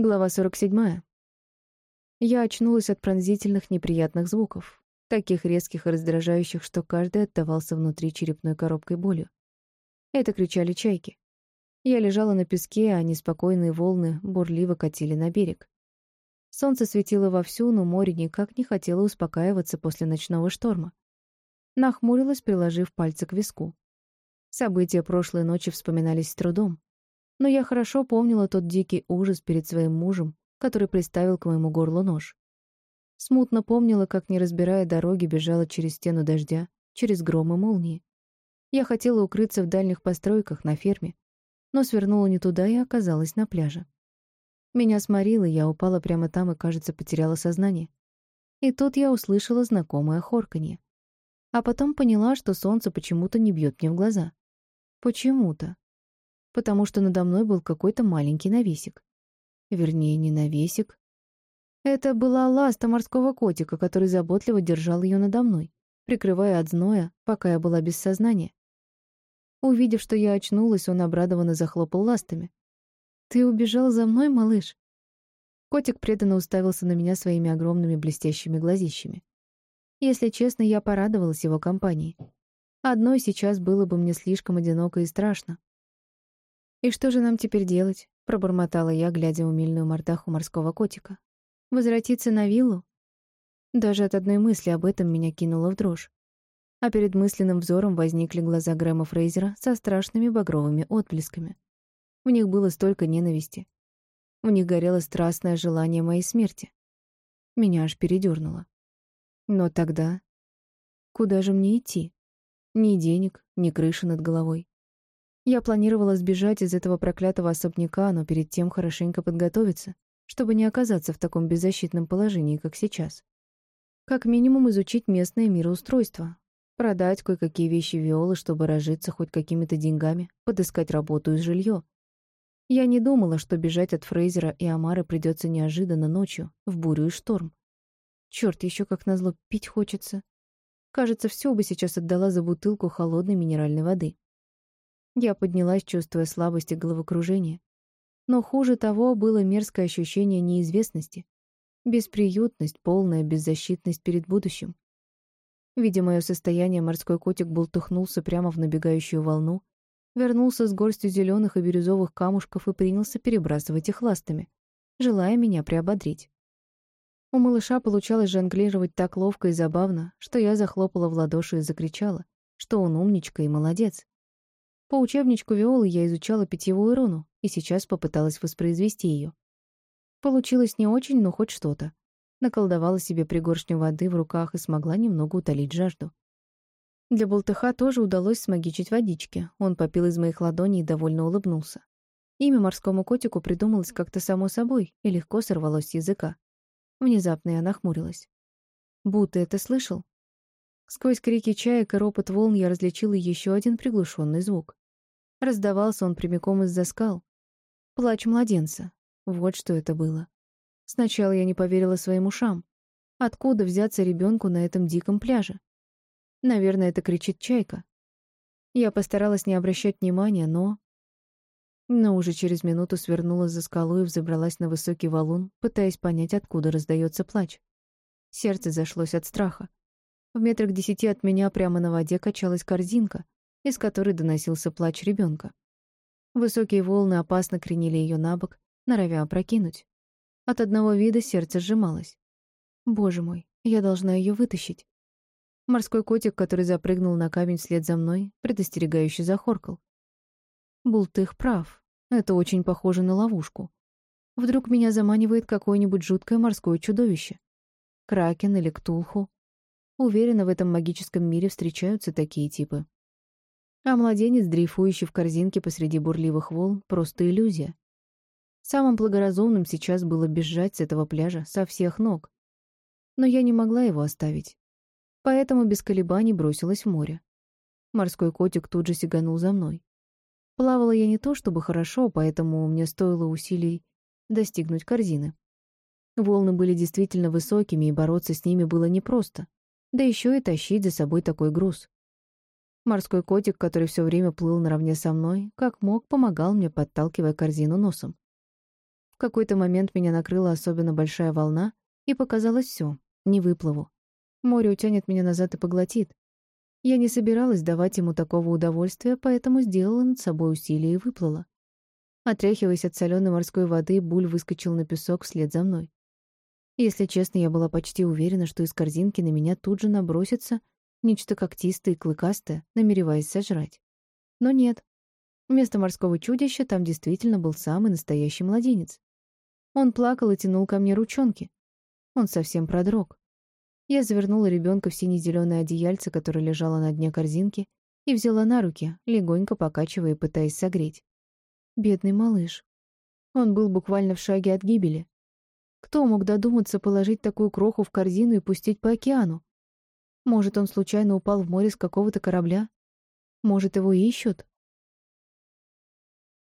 Глава 47. Я очнулась от пронзительных неприятных звуков, таких резких и раздражающих, что каждый отдавался внутри черепной коробкой болью. Это кричали чайки. Я лежала на песке, а неспокойные волны бурливо катили на берег. Солнце светило вовсю, но море никак не хотело успокаиваться после ночного шторма. Нахмурилась, приложив пальцы к виску. События прошлой ночи вспоминались с трудом но я хорошо помнила тот дикий ужас перед своим мужем, который приставил к моему горлу нож. Смутно помнила, как, не разбирая дороги, бежала через стену дождя, через гром и молнии. Я хотела укрыться в дальних постройках на ферме, но свернула не туда и оказалась на пляже. Меня сморило, я упала прямо там и, кажется, потеряла сознание. И тут я услышала знакомое хорканье. А потом поняла, что солнце почему-то не бьет мне в глаза. Почему-то потому что надо мной был какой-то маленький навесик. Вернее, не навесик. Это была ласта морского котика, который заботливо держал ее надо мной, прикрывая от зноя, пока я была без сознания. Увидев, что я очнулась, он обрадованно захлопал ластами. «Ты убежал за мной, малыш?» Котик преданно уставился на меня своими огромными блестящими глазищами. Если честно, я порадовалась его компании. Одной сейчас было бы мне слишком одиноко и страшно, «И что же нам теперь делать?» — пробормотала я, глядя умильную мордаху морского котика. «Возвратиться на виллу?» Даже от одной мысли об этом меня кинуло в дрожь. А перед мысленным взором возникли глаза Грэма Фрейзера со страшными багровыми отблесками. В них было столько ненависти. В них горело страстное желание моей смерти. Меня аж передёрнуло. Но тогда... Куда же мне идти? Ни денег, ни крыши над головой. Я планировала сбежать из этого проклятого особняка, но перед тем хорошенько подготовиться, чтобы не оказаться в таком беззащитном положении, как сейчас. Как минимум изучить местное мироустройство, продать кое-какие вещи Виолы, чтобы разжиться хоть какими-то деньгами, подыскать работу и жилье. Я не думала, что бежать от Фрейзера и Амары придется неожиданно ночью, в бурю и шторм. Черт, еще как назло пить хочется. Кажется, все бы сейчас отдала за бутылку холодной минеральной воды. Я поднялась, чувствуя слабость и головокружение. Но хуже того было мерзкое ощущение неизвестности. Бесприютность, полная беззащитность перед будущим. Видя мое состояние, морской котик бултыхнулся прямо в набегающую волну, вернулся с горстью зеленых и бирюзовых камушков и принялся перебрасывать их ластами, желая меня приободрить. У малыша получалось жонглировать так ловко и забавно, что я захлопала в ладоши и закричала, что он умничка и молодец. По учебничку Виолы я изучала питьевую руну и сейчас попыталась воспроизвести ее. Получилось не очень, но хоть что-то. Наколдовала себе пригоршню воды в руках и смогла немного утолить жажду. Для болтыха тоже удалось смагичить водички. Он попил из моих ладоней и довольно улыбнулся. Имя морскому котику придумалось как-то само собой и легко сорвалось с языка. Внезапно я нахмурилась. «Бу, ты это слышал?» Сквозь крики чаек и ропот волн я различила еще один приглушенный звук. Раздавался он прямиком из-за скал. Плач младенца. Вот что это было. Сначала я не поверила своим ушам. Откуда взяться ребенку на этом диком пляже? Наверное, это кричит чайка. Я постаралась не обращать внимания, но... Но уже через минуту свернула за скалу и взобралась на высокий валун, пытаясь понять, откуда раздается плач. Сердце зашлось от страха. В метрах десяти от меня прямо на воде качалась корзинка, из которой доносился плач ребенка. Высокие волны опасно кренили ее на бок, норовя опрокинуть. От одного вида сердце сжималось. Боже мой, я должна ее вытащить. Морской котик, который запрыгнул на камень вслед за мной, предостерегающе захоркал. Бултых прав. Это очень похоже на ловушку. Вдруг меня заманивает какое-нибудь жуткое морское чудовище. Кракен или ктулху. Уверена, в этом магическом мире встречаются такие типы. А младенец, дрейфующий в корзинке посреди бурливых волн, просто иллюзия. Самым благоразумным сейчас было бежать с этого пляжа со всех ног. Но я не могла его оставить. Поэтому без колебаний бросилась в море. Морской котик тут же сиганул за мной. Плавала я не то чтобы хорошо, поэтому мне стоило усилий достигнуть корзины. Волны были действительно высокими, и бороться с ними было непросто. Да еще и тащить за собой такой груз. Морской котик, который все время плыл наравне со мной, как мог, помогал мне, подталкивая корзину носом. В какой-то момент меня накрыла особенно большая волна, и показалось все, не выплыву. Море утянет меня назад и поглотит. Я не собиралась давать ему такого удовольствия, поэтому сделала над собой усилие и выплыла. Отряхиваясь от соленой морской воды, Буль выскочил на песок вслед за мной. Если честно, я была почти уверена, что из корзинки на меня тут же набросится нечто когтистое и клыкастое, намереваясь сожрать. Но нет. Вместо морского чудища там действительно был самый настоящий младенец. Он плакал и тянул ко мне ручонки. Он совсем продрог. Я завернула ребенка в сине-зеленое одеяльце, которое лежало на дне корзинки, и взяла на руки, легонько покачивая пытаясь согреть. Бедный малыш. Он был буквально в шаге от гибели. Кто мог додуматься положить такую кроху в корзину и пустить по океану? Может, он случайно упал в море с какого-то корабля? Может, его ищут?